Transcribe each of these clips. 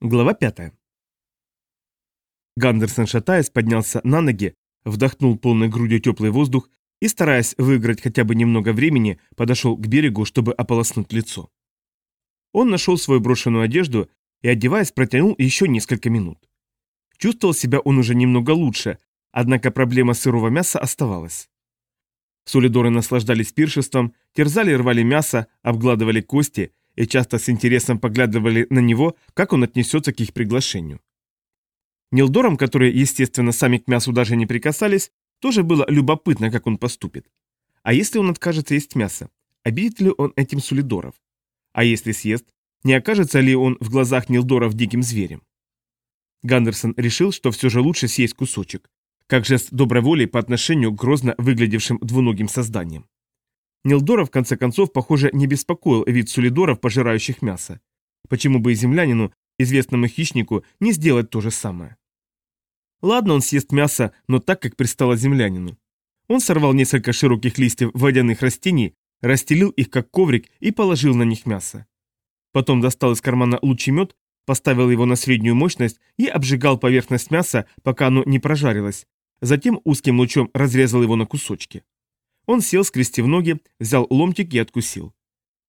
Глава 5. Гандерсон, шатаясь, поднялся на ноги, вдохнул полной грудью теплый воздух и, стараясь выиграть хотя бы немного времени, подошел к берегу, чтобы ополоснуть лицо. Он нашел свою брошенную одежду и, одеваясь, протянул еще несколько минут. Чувствовал себя он уже немного лучше, однако проблема сырого мяса оставалась. Сулидоры наслаждались пиршеством, терзали и рвали мясо, обгладывали кости и часто с интересом поглядывали на него, как он отнесется к их приглашению. Нилдорам, которые, естественно, сами к мясу даже не прикасались, тоже было любопытно, как он поступит. А если он откажется есть мясо, обидит ли он этим сулидоров? А если съест, не окажется ли он в глазах Нилдоров диким зверем? Гандерсон решил, что все же лучше съесть кусочек, как жест доброй воли по отношению к грозно выглядевшим двуногим созданиям. Нилдора, в конце концов, похоже, не беспокоил вид сулидоров, пожирающих мясо. Почему бы и землянину, известному хищнику, не сделать то же самое? Ладно, он съест мясо, но так, как пристало землянину. Он сорвал несколько широких листьев водяных растений, расстелил их как коврик и положил на них мясо. Потом достал из кармана лучемет, поставил его на среднюю мощность и обжигал поверхность мяса, пока оно не прожарилось. Затем узким лучом разрезал его на кусочки. Он сел, скрестив ноги, взял ломтик и откусил.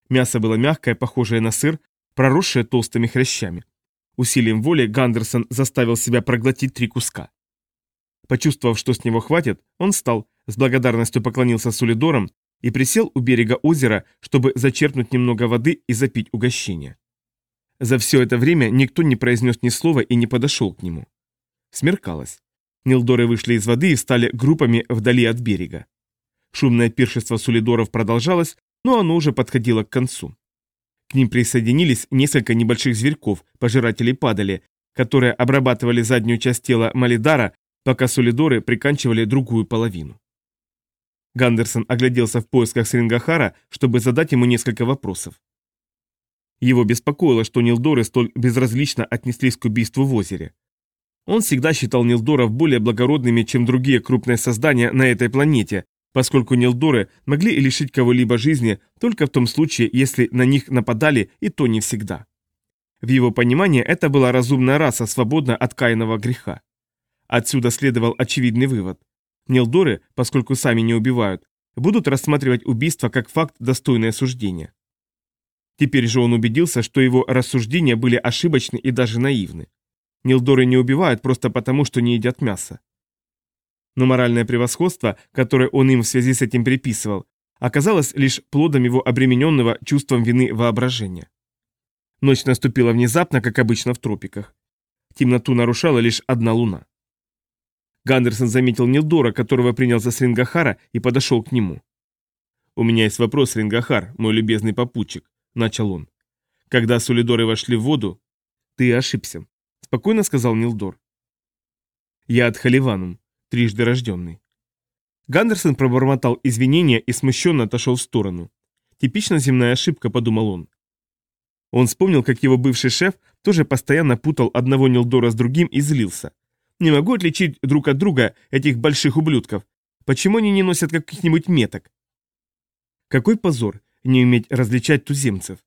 Мясо было мягкое, похожее на сыр, проросшее толстыми хрящами. Усилием воли Гандерсон заставил себя проглотить три куска. Почувствовав, что с него хватит, он встал, с благодарностью поклонился Сулидорам и присел у берега озера, чтобы зачерпнуть немного воды и запить угощение. За все это время никто не произнес ни слова и не подошел к нему. Смеркалось. Нилдоры вышли из воды и стали группами вдали от берега. Шумное пиршество сулидоров продолжалось, но оно уже подходило к концу. К ним присоединились несколько небольших зверьков, пожирателей падали, которые обрабатывали заднюю часть тела Малидара, пока сулидоры приканчивали другую половину. Гандерсон огляделся в поисках Срингахара, чтобы задать ему несколько вопросов. Его беспокоило, что Нилдоры столь безразлично отнеслись к убийству в озере. Он всегда считал Нилдоров более благородными, чем другие крупные создания на этой планете, поскольку Нилдоры могли лишить кого-либо жизни только в том случае, если на них нападали, и то не всегда. В его понимании это была разумная раса, свободна от каиного греха. Отсюда следовал очевидный вывод. Нилдоры, поскольку сами не убивают, будут рассматривать убийство как факт, достойное суждения. Теперь же он убедился, что его рассуждения были ошибочны и даже наивны. Нилдоры не убивают просто потому, что не едят мясо но моральное превосходство, которое он им в связи с этим приписывал, оказалось лишь плодом его обремененного чувством вины воображения. Ночь наступила внезапно, как обычно в тропиках. Темноту нарушала лишь одна луна. Гандерсон заметил Нилдора, которого принял за Срингахара, и подошел к нему. «У меня есть вопрос, Рингахар, мой любезный попутчик», — начал он. «Когда сулидоры вошли в воду...» «Ты ошибся», — спокойно сказал Нилдор. «Я от Халиванум трижды рожденный. Гандерсон пробормотал извинения и смущенно отошел в сторону. Типично земная ошибка, подумал он. Он вспомнил, как его бывший шеф тоже постоянно путал одного Нилдора с другим и злился. Не могу отличить друг от друга этих больших ублюдков. Почему они не носят каких-нибудь меток? Какой позор не уметь различать туземцев.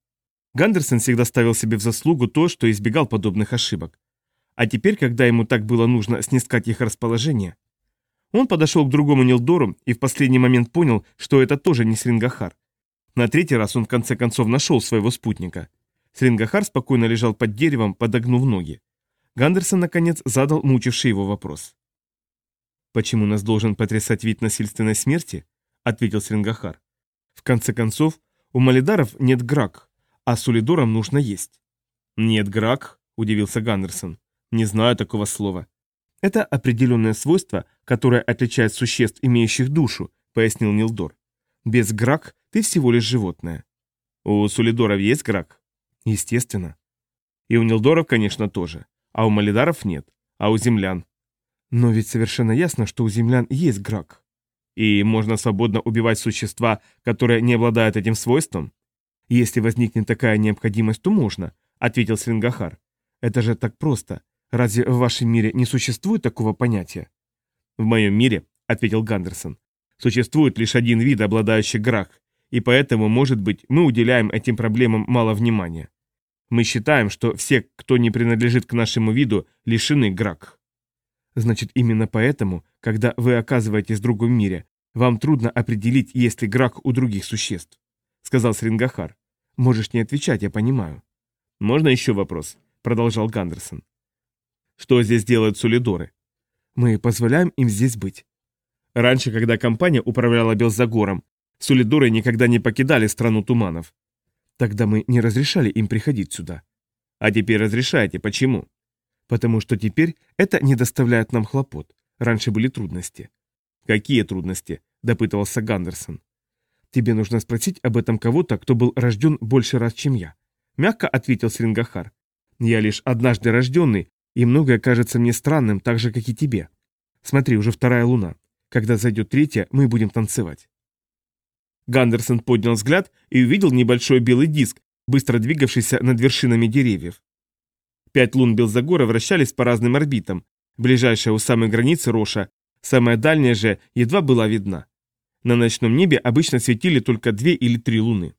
Гандерсон всегда ставил себе в заслугу то, что избегал подобных ошибок. А теперь, когда ему так было нужно снискать их расположение, он подошел к другому Нилдору и в последний момент понял, что это тоже не Срингахар. На третий раз он в конце концов нашел своего спутника. Срингахар спокойно лежал под деревом, подогнув ноги. Гандерсон, наконец, задал мучивший его вопрос. «Почему нас должен потрясать вид насильственной смерти?» — ответил Срингахар. «В конце концов, у Малидаров нет грак, а Сулидорам нужно есть». «Нет грак?» — удивился Гандерсон. «Не знаю такого слова. Это определенное свойство, которое отличает существ, имеющих душу, пояснил Нилдор. Без грак ты всего лишь животное. У сулидоров есть грак? Естественно. И у Нилдоров, конечно, тоже. А у Малидаров нет. А у землян? Но ведь совершенно ясно, что у землян есть грак. И можно свободно убивать существа, которые не обладают этим свойством? Если возникнет такая необходимость, то можно, ответил Свингахар. Это же так просто. Разве в вашем мире не существует такого понятия? В моем мире, ответил Гандерсон, существует лишь один вид, обладающий грах, и поэтому, может быть, мы уделяем этим проблемам мало внимания. Мы считаем, что все, кто не принадлежит к нашему виду, лишены грак. Значит, именно поэтому, когда вы оказываетесь в другом мире, вам трудно определить, есть ли грак у других существ, сказал Срингахар. Можешь не отвечать, я понимаю. Можно еще вопрос? Продолжал Гандерсон. Что здесь делают сулидоры? Мы позволяем им здесь быть. Раньше, когда компания управляла Белзагором, сулидоры никогда не покидали страну туманов. Тогда мы не разрешали им приходить сюда. А теперь разрешаете. Почему? Потому что теперь это не доставляет нам хлопот. Раньше были трудности. Какие трудности? Допытывался Гандерсон. Тебе нужно спросить об этом кого-то, кто был рожден больше раз, чем я. Мягко ответил Срингахар. Я лишь однажды рожденный, и многое кажется мне странным, так же, как и тебе. Смотри, уже вторая луна. Когда зайдет третья, мы будем танцевать. Гандерсон поднял взгляд и увидел небольшой белый диск, быстро двигавшийся над вершинами деревьев. Пять лун Белзагора вращались по разным орбитам. Ближайшая у самой границы Роша, самая дальняя же едва была видна. На ночном небе обычно светили только две или три луны.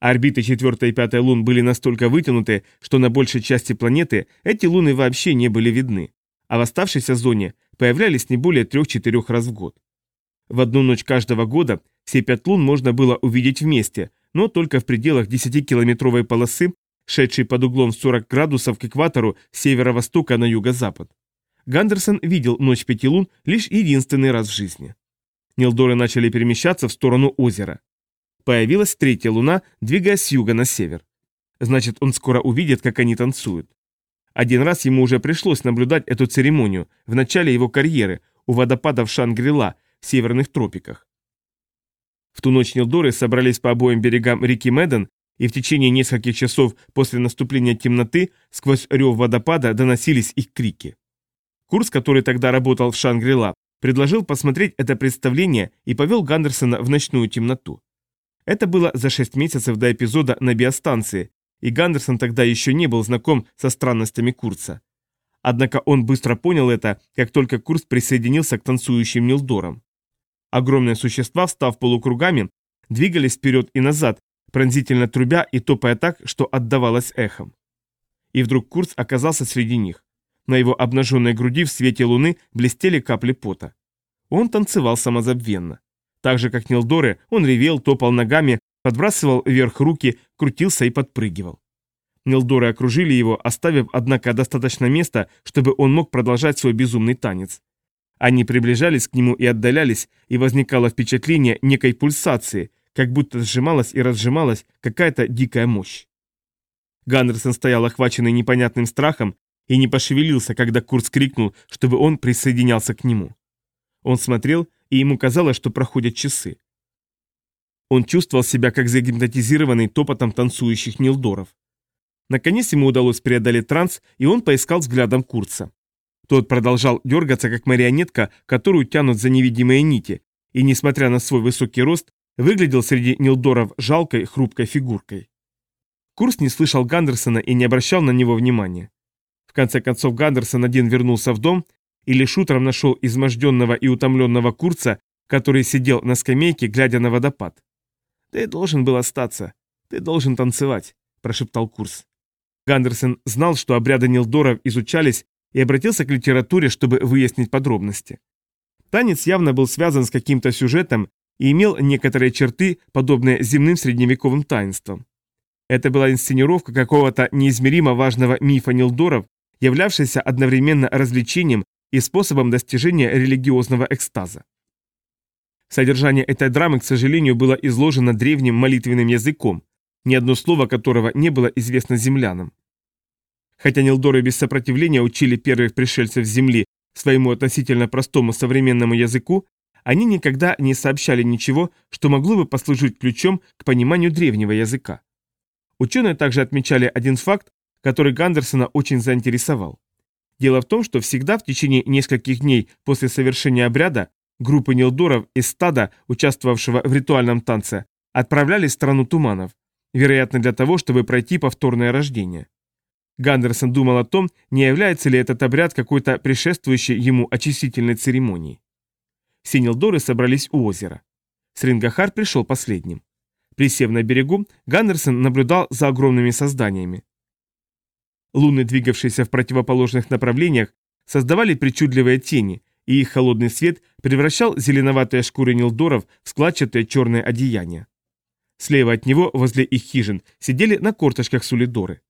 Орбиты четвертой и пятой лун были настолько вытянуты, что на большей части планеты эти луны вообще не были видны, а в оставшейся зоне появлялись не более трех-четырех раз в год. В одну ночь каждого года все пять лун можно было увидеть вместе, но только в пределах 10-километровой полосы, шедшей под углом 40 градусов к экватору с северо-востока на юго-запад. Гандерсон видел ночь пяти лун лишь единственный раз в жизни. Нилдоры начали перемещаться в сторону озера. Появилась третья луна, двигаясь с юга на север. Значит, он скоро увидит, как они танцуют. Один раз ему уже пришлось наблюдать эту церемонию в начале его карьеры у водопадов Шангрила в северных тропиках. В ту ночь Нилдоры собрались по обоим берегам реки Меден, и в течение нескольких часов после наступления темноты сквозь рев водопада доносились их крики. Курс, который тогда работал в Шангрила, предложил посмотреть это представление и повел Гандерсона в ночную темноту. Это было за шесть месяцев до эпизода на биостанции, и Гандерсон тогда еще не был знаком со странностями Курца. Однако он быстро понял это, как только Курс присоединился к танцующим Нилдорам. Огромные существа, встав полукругами, двигались вперед и назад, пронзительно трубя и топая так, что отдавалось эхом. И вдруг Курц оказался среди них. На его обнаженной груди в свете луны блестели капли пота. Он танцевал самозабвенно. Так же, как Нилдоры, он ревел, топал ногами, подбрасывал вверх руки, крутился и подпрыгивал. Нилдоры окружили его, оставив, однако, достаточно места, чтобы он мог продолжать свой безумный танец. Они приближались к нему и отдалялись, и возникало впечатление некой пульсации, как будто сжималась и разжималась какая-то дикая мощь. Гандерсон стоял охваченный непонятным страхом, и не пошевелился, когда Курс крикнул, чтобы он присоединялся к нему. Он смотрел, и ему казалось, что проходят часы. Он чувствовал себя как загипнотизированный топотом танцующих нилдоров. Наконец ему удалось преодолеть транс, и он поискал взглядом Курца. Тот продолжал дергаться, как марионетка, которую тянут за невидимые нити, и, несмотря на свой высокий рост, выглядел среди нилдоров жалкой, хрупкой фигуркой. Курс не слышал Гандерсона и не обращал на него внимания. В конце концов Гандерсон один вернулся в дом и лишь утром нашел изможденного и утомленного Курца, который сидел на скамейке, глядя на водопад. «Ты должен был остаться. Ты должен танцевать», – прошептал Курс. Гандерсон знал, что обряды Нилдоров изучались и обратился к литературе, чтобы выяснить подробности. Танец явно был связан с каким-то сюжетом и имел некоторые черты, подобные земным средневековым таинствам. Это была инсценировка какого-то неизмеримо важного мифа Нилдоров, являвшийся одновременно развлечением и способом достижения религиозного экстаза. Содержание этой драмы, к сожалению, было изложено древним молитвенным языком, ни одно слово которого не было известно землянам. Хотя Нилдоры без сопротивления учили первых пришельцев Земли своему относительно простому современному языку, они никогда не сообщали ничего, что могло бы послужить ключом к пониманию древнего языка. Ученые также отмечали один факт, который Гандерсона очень заинтересовал. Дело в том, что всегда в течение нескольких дней после совершения обряда группы Нилдоров из стада, участвовавшего в ритуальном танце, отправлялись в страну туманов, вероятно для того, чтобы пройти повторное рождение. Гандерсон думал о том, не является ли этот обряд какой-то предшествующей ему очистительной церемонией. Все Нилдоры собрались у озера. Срингахар пришел последним. Присев на берегу, Гандерсон наблюдал за огромными созданиями. Луны, двигавшиеся в противоположных направлениях, создавали причудливые тени, и их холодный свет превращал зеленоватые шкуры Нилдоров в складчатые черные одеяния. Слева от него, возле их хижин, сидели на корточках сулидоры.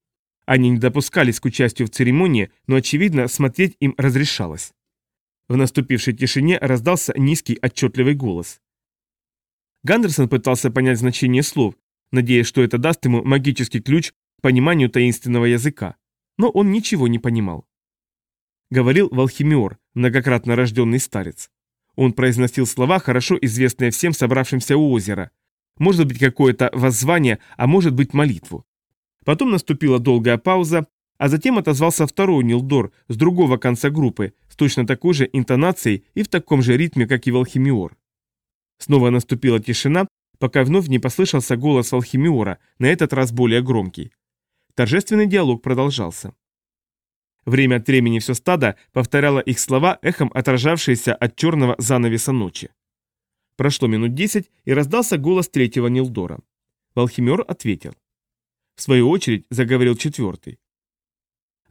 Они не допускались к участию в церемонии, но, очевидно, смотреть им разрешалось. В наступившей тишине раздался низкий отчетливый голос. Гандерсон пытался понять значение слов, надеясь, что это даст ему магический ключ к пониманию таинственного языка. Но он ничего не понимал. Говорил Волхимиор, многократно рожденный старец. Он произносил слова, хорошо известные всем собравшимся у озера. Может быть, какое-то воззвание, а может быть, молитву. Потом наступила долгая пауза, а затем отозвался второй Нилдор с другого конца группы, с точно такой же интонацией и в таком же ритме, как и Волхимиор. Снова наступила тишина, пока вновь не послышался голос Волхимиора, на этот раз более громкий. Торжественный диалог продолжался. Время от времени все стадо повторяло их слова, эхом отражавшиеся от черного занавеса ночи. Прошло минут десять, и раздался голос третьего Нилдора. Волхимер ответил. В свою очередь заговорил четвертый.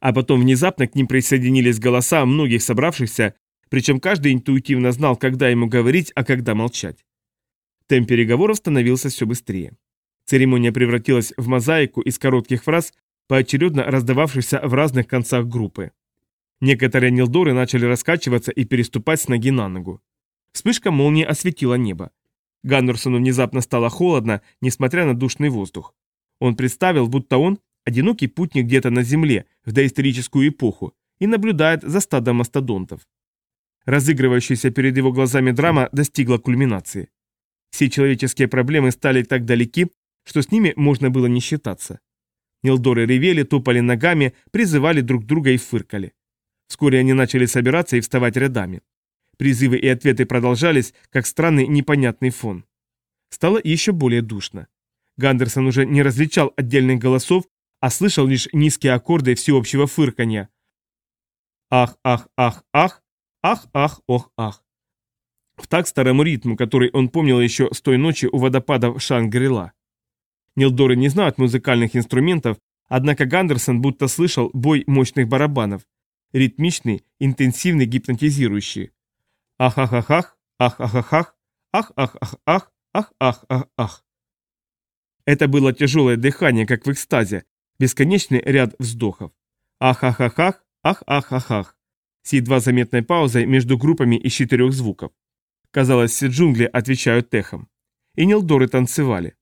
А потом внезапно к ним присоединились голоса многих собравшихся, причем каждый интуитивно знал, когда ему говорить, а когда молчать. Темп переговоров становился все быстрее. Церемония превратилась в мозаику из коротких фраз, поочередно раздававшихся в разных концах группы. Некоторые нилдоры начали раскачиваться и переступать с ноги на ногу. Вспышка молнии осветила небо. Гандерсону внезапно стало холодно, несмотря на душный воздух. Он представил, будто он одинокий путник где-то на Земле в доисторическую эпоху и наблюдает за стадом мастодонтов. Разыгрывающаяся перед его глазами драма достигла кульминации. Все человеческие проблемы стали так далеки, что с ними можно было не считаться. Нилдоры ревели, топали ногами, призывали друг друга и фыркали. Вскоре они начали собираться и вставать рядами. Призывы и ответы продолжались, как странный непонятный фон. Стало еще более душно. Гандерсон уже не различал отдельных голосов, а слышал лишь низкие аккорды всеобщего фырканья. Ах, ах, ах, ах, ах, ах, ох, ах. В так старому ритму, который он помнил еще с той ночи у водопадов Шангрила. Нилдоры не знают музыкальных инструментов, однако Гандерсон будто слышал бой мощных барабанов. Ритмичный, интенсивный, гипнотизирующий. Ах-ах-ах-ах, ах-ах-ах-ах, ах-ах-ах-ах, ах-ах-ах-ах. Это было тяжелое дыхание, как в экстазе, бесконечный ряд вздохов. Ах-ах-ах-ах, ах-ах-ах-ах. С едва заметной паузой между группами из четырех звуков. Казалось, все джунгли отвечают техом. И Нилдоры танцевали.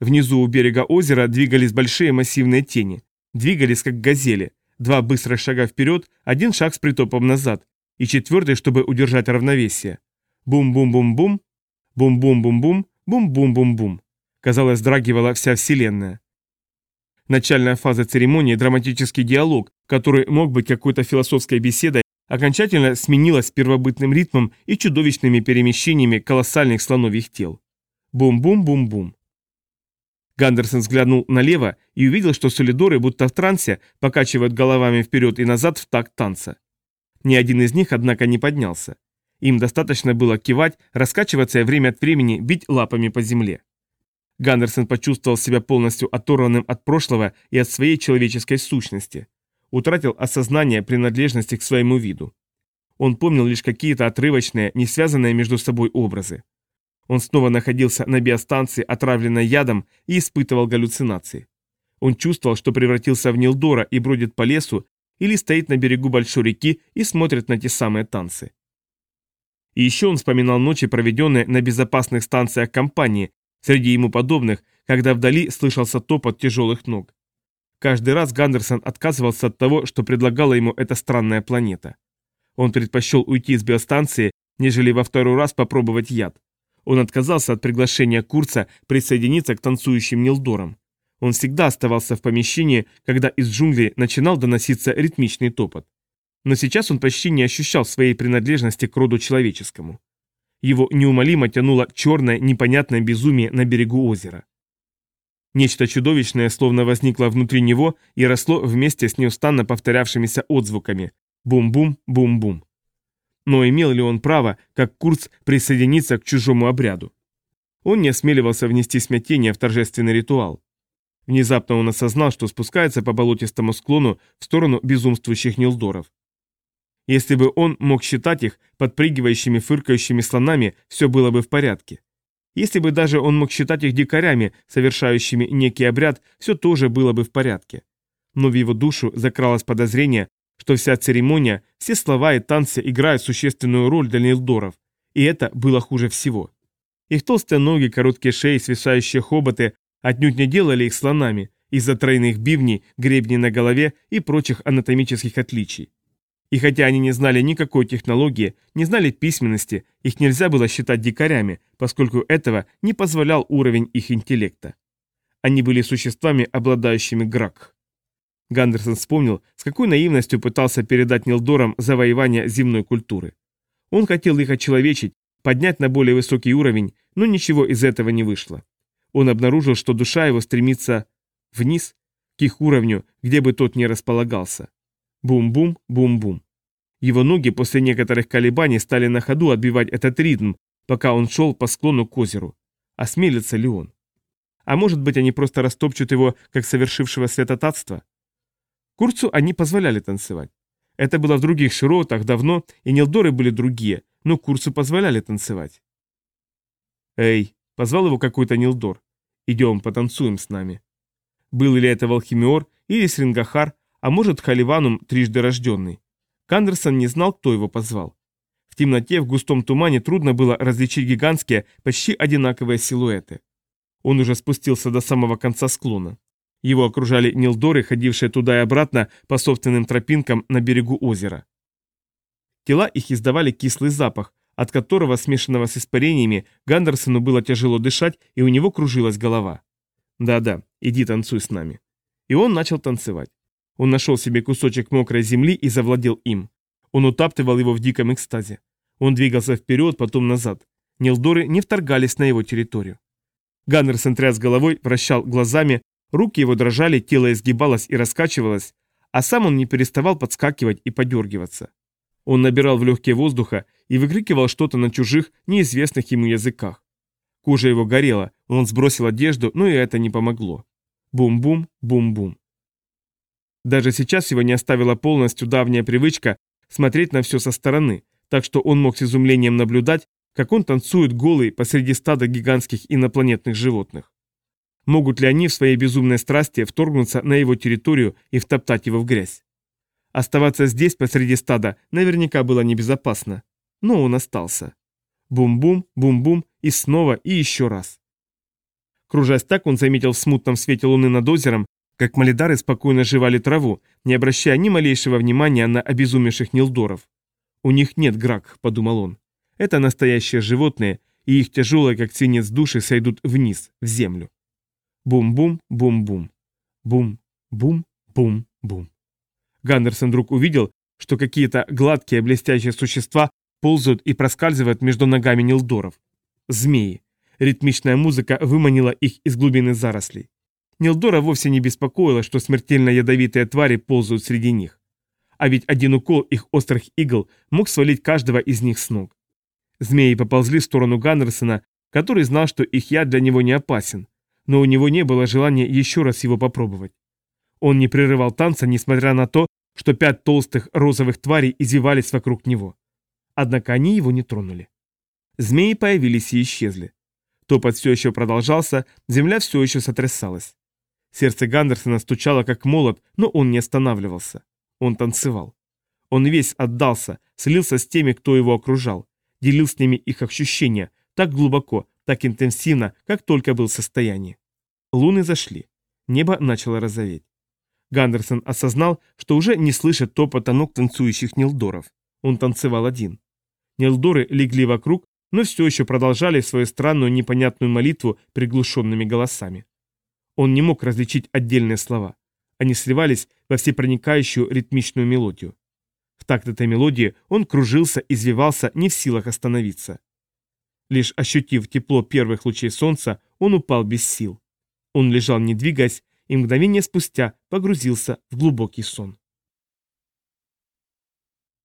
Внизу у берега озера двигались большие массивные тени. Двигались как газели. Два быстрых шага вперед, один шаг с притопом назад. И четвертый, чтобы удержать равновесие. Бум-бум-бум-бум. Бум-бум-бум-бум. Бум-бум-бум-бум. Казалось, драгивала вся Вселенная. Начальная фаза церемонии, драматический диалог, который мог быть какой-то философской беседой, окончательно сменилась первобытным ритмом и чудовищными перемещениями колоссальных слоновьих тел. Бум-бум-бум-бум. Гандерсон взглянул налево и увидел, что солидоры, будто в трансе, покачивают головами вперед и назад в такт танца. Ни один из них, однако, не поднялся. Им достаточно было кивать, раскачиваться и время от времени бить лапами по земле. Гандерсон почувствовал себя полностью оторванным от прошлого и от своей человеческой сущности. Утратил осознание принадлежности к своему виду. Он помнил лишь какие-то отрывочные, не связанные между собой образы. Он снова находился на биостанции, отравленной ядом, и испытывал галлюцинации. Он чувствовал, что превратился в Нилдора и бродит по лесу, или стоит на берегу большой реки и смотрит на те самые танцы. И еще он вспоминал ночи, проведенные на безопасных станциях компании, Среди ему подобных, когда вдали слышался топот тяжелых ног. Каждый раз Гандерсон отказывался от того, что предлагала ему эта странная планета. Он предпочел уйти из биостанции, нежели во второй раз попробовать яд. Он отказался от приглашения Курца присоединиться к танцующим Нилдорам. Он всегда оставался в помещении, когда из джунглей начинал доноситься ритмичный топот. Но сейчас он почти не ощущал своей принадлежности к роду человеческому. Его неумолимо тянуло черное, непонятное безумие на берегу озера. Нечто чудовищное словно возникло внутри него и росло вместе с неустанно повторявшимися отзвуками «бум-бум, бум-бум». Но имел ли он право, как Курц, присоединиться к чужому обряду? Он не осмеливался внести смятение в торжественный ритуал. Внезапно он осознал, что спускается по болотистому склону в сторону безумствующих Нилдоров. Если бы он мог считать их подпрыгивающими, фыркающими слонами, все было бы в порядке. Если бы даже он мог считать их дикарями, совершающими некий обряд, все тоже было бы в порядке. Но в его душу закралось подозрение, что вся церемония, все слова и танцы играют существенную роль для Нилдоров, и это было хуже всего. Их толстые ноги, короткие шеи, свисающие хоботы отнюдь не делали их слонами из-за тройных бивней, гребней на голове и прочих анатомических отличий. И хотя они не знали никакой технологии, не знали письменности, их нельзя было считать дикарями, поскольку этого не позволял уровень их интеллекта. Они были существами, обладающими грак. Гандерсон вспомнил, с какой наивностью пытался передать Нилдорам завоевание земной культуры. Он хотел их очеловечить, поднять на более высокий уровень, но ничего из этого не вышло. Он обнаружил, что душа его стремится вниз, к их уровню, где бы тот ни располагался. Бум-бум, бум-бум. Его ноги после некоторых колебаний стали на ходу отбивать этот ритм, пока он шел по склону к озеру. Осмелится ли он? А может быть, они просто растопчут его, как совершившего святотатство? Курцу они позволяли танцевать. Это было в других широтах давно, и Нилдоры были другие, но Курцу позволяли танцевать. «Эй!» — позвал его какой-то Нилдор. «Идем, потанцуем с нами». Был ли это Волхимиор или Срингахар, а может Халиванум трижды рожденный. Кандерсон не знал, кто его позвал. В темноте, в густом тумане трудно было различить гигантские, почти одинаковые силуэты. Он уже спустился до самого конца склона. Его окружали нилдоры, ходившие туда и обратно по собственным тропинкам на берегу озера. Тела их издавали кислый запах, от которого, смешанного с испарениями, Гандерсону было тяжело дышать, и у него кружилась голова. «Да-да, иди танцуй с нами». И он начал танцевать. Он нашел себе кусочек мокрой земли и завладел им. Он утаптывал его в диком экстазе. Он двигался вперед, потом назад. Нилдоры не вторгались на его территорию. Ганнерсон тряс головой, вращал глазами, руки его дрожали, тело изгибалось и раскачивалось, а сам он не переставал подскакивать и подергиваться. Он набирал в легкие воздуха и выкрикивал что-то на чужих, неизвестных ему языках. Кожа его горела, он сбросил одежду, но и это не помогло. Бум-бум, бум-бум. Даже сейчас его не оставила полностью давняя привычка смотреть на все со стороны, так что он мог с изумлением наблюдать, как он танцует голый посреди стада гигантских инопланетных животных. Могут ли они в своей безумной страсти вторгнуться на его территорию и втоптать его в грязь? Оставаться здесь посреди стада наверняка было небезопасно, но он остался. Бум-бум, бум-бум и снова и еще раз. Кружась так, он заметил в смутном свете луны над озером как малидары спокойно жевали траву, не обращая ни малейшего внимания на обезумевших нилдоров. «У них нет грак», — подумал он. «Это настоящие животные, и их тяжелые, как свинец души, сойдут вниз, в землю». Бум-бум, бум-бум. Бум-бум-бум-бум. Гандерсон вдруг увидел, что какие-то гладкие блестящие существа ползают и проскальзывают между ногами нилдоров. Змеи. Ритмичная музыка выманила их из глубины зарослей. Нилдора вовсе не беспокоило, что смертельно ядовитые твари ползают среди них. А ведь один укол их острых игл мог свалить каждого из них с ног. Змеи поползли в сторону Ганнерсона, который знал, что их яд для него не опасен, но у него не было желания еще раз его попробовать. Он не прерывал танца, несмотря на то, что пять толстых розовых тварей извивались вокруг него. Однако они его не тронули. Змеи появились и исчезли. Топот все еще продолжался, земля все еще сотрясалась. Сердце Гандерсона стучало как молот, но он не останавливался. Он танцевал. Он весь отдался, слился с теми, кто его окружал, делил с ними их ощущения, так глубоко, так интенсивно, как только был в состоянии. Луны зашли. Небо начало розоветь. Гандерсон осознал, что уже не слышит топота ног танцующих Нилдоров. Он танцевал один. Нилдоры легли вокруг, но все еще продолжали свою странную непонятную молитву приглушенными голосами. Он не мог различить отдельные слова. Они сливались во всепроникающую ритмичную мелодию. В такт этой мелодии он кружился, извивался, не в силах остановиться. Лишь ощутив тепло первых лучей солнца, он упал без сил. Он лежал не двигаясь и мгновение спустя погрузился в глубокий сон.